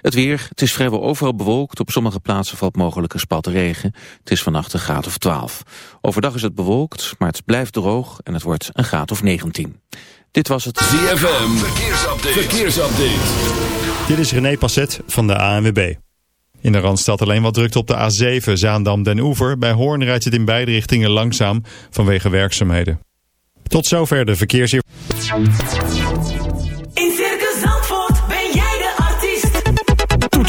Het weer, het is vrijwel overal bewolkt. Op sommige plaatsen valt mogelijk een spat regen. Het is vannacht een graad of 12. Overdag is het bewolkt, maar het blijft droog en het wordt een graad of 19. Dit was het ZFM Verkeersupdate. Verkeersupdate. Dit is René Passet van de ANWB. In de Randstad alleen wat drukt op de A7 Zaandam-Den Oever. Bij Hoorn rijdt het in beide richtingen langzaam vanwege werkzaamheden. Tot zover de verkeersinformatie.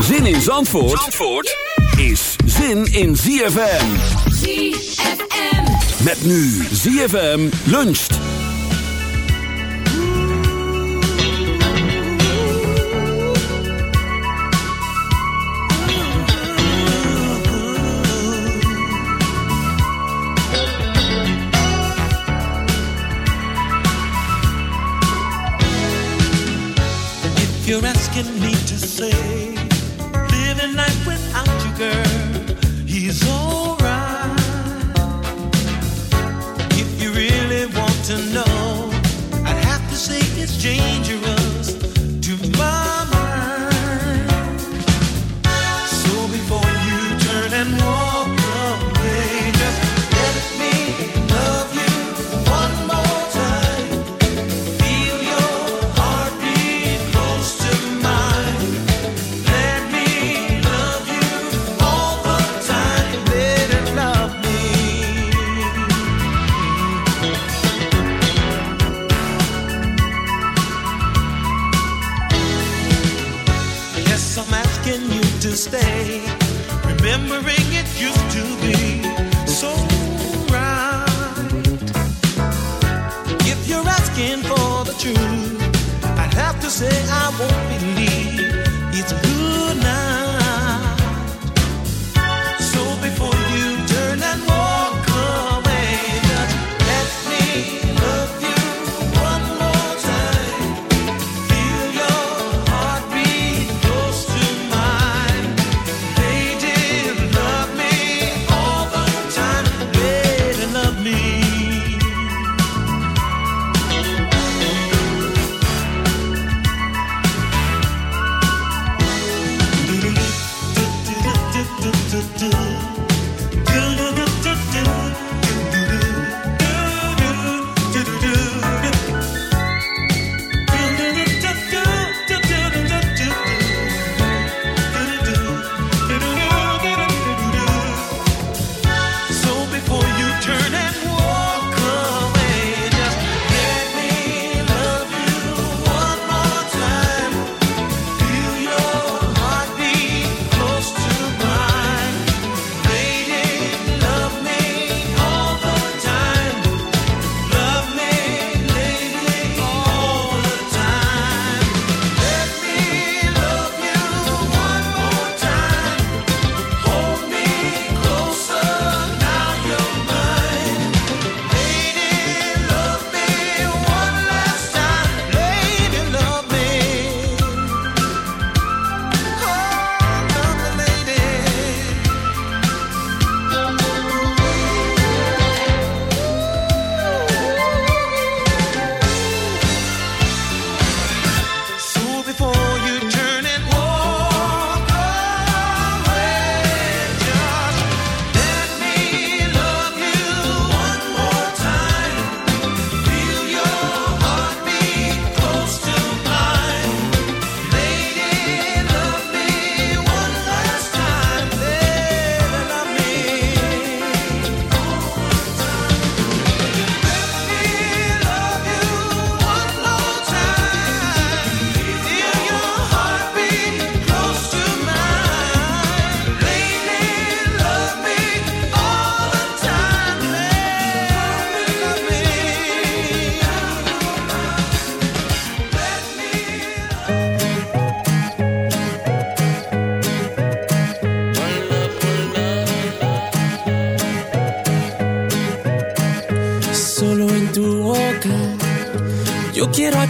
Zin in Zandvoort, Zandvoort is zin in ZFM. ZFM. Met nu ZFM luncht. If you're asking me to say dangerous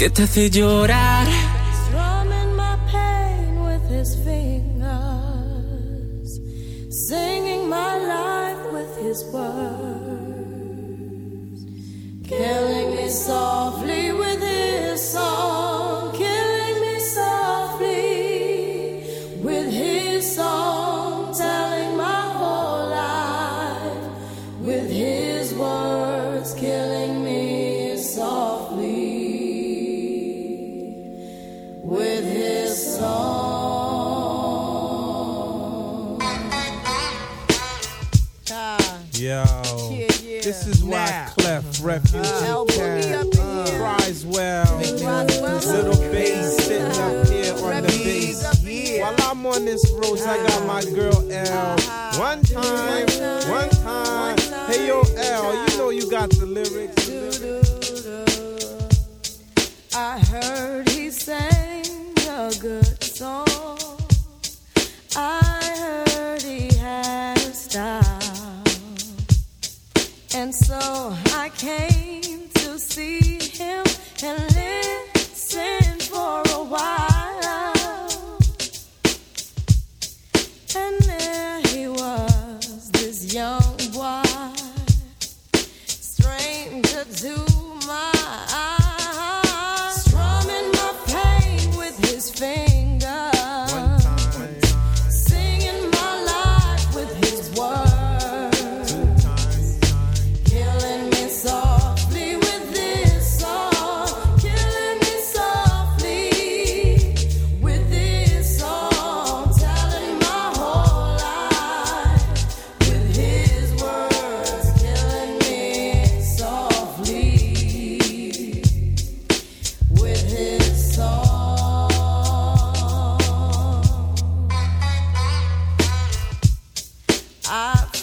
que te hace llorar. Little bass sitting up here on the bass. While I'm on this road, I got my girl L. One time, one time. Hey yo, L,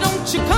don't you come?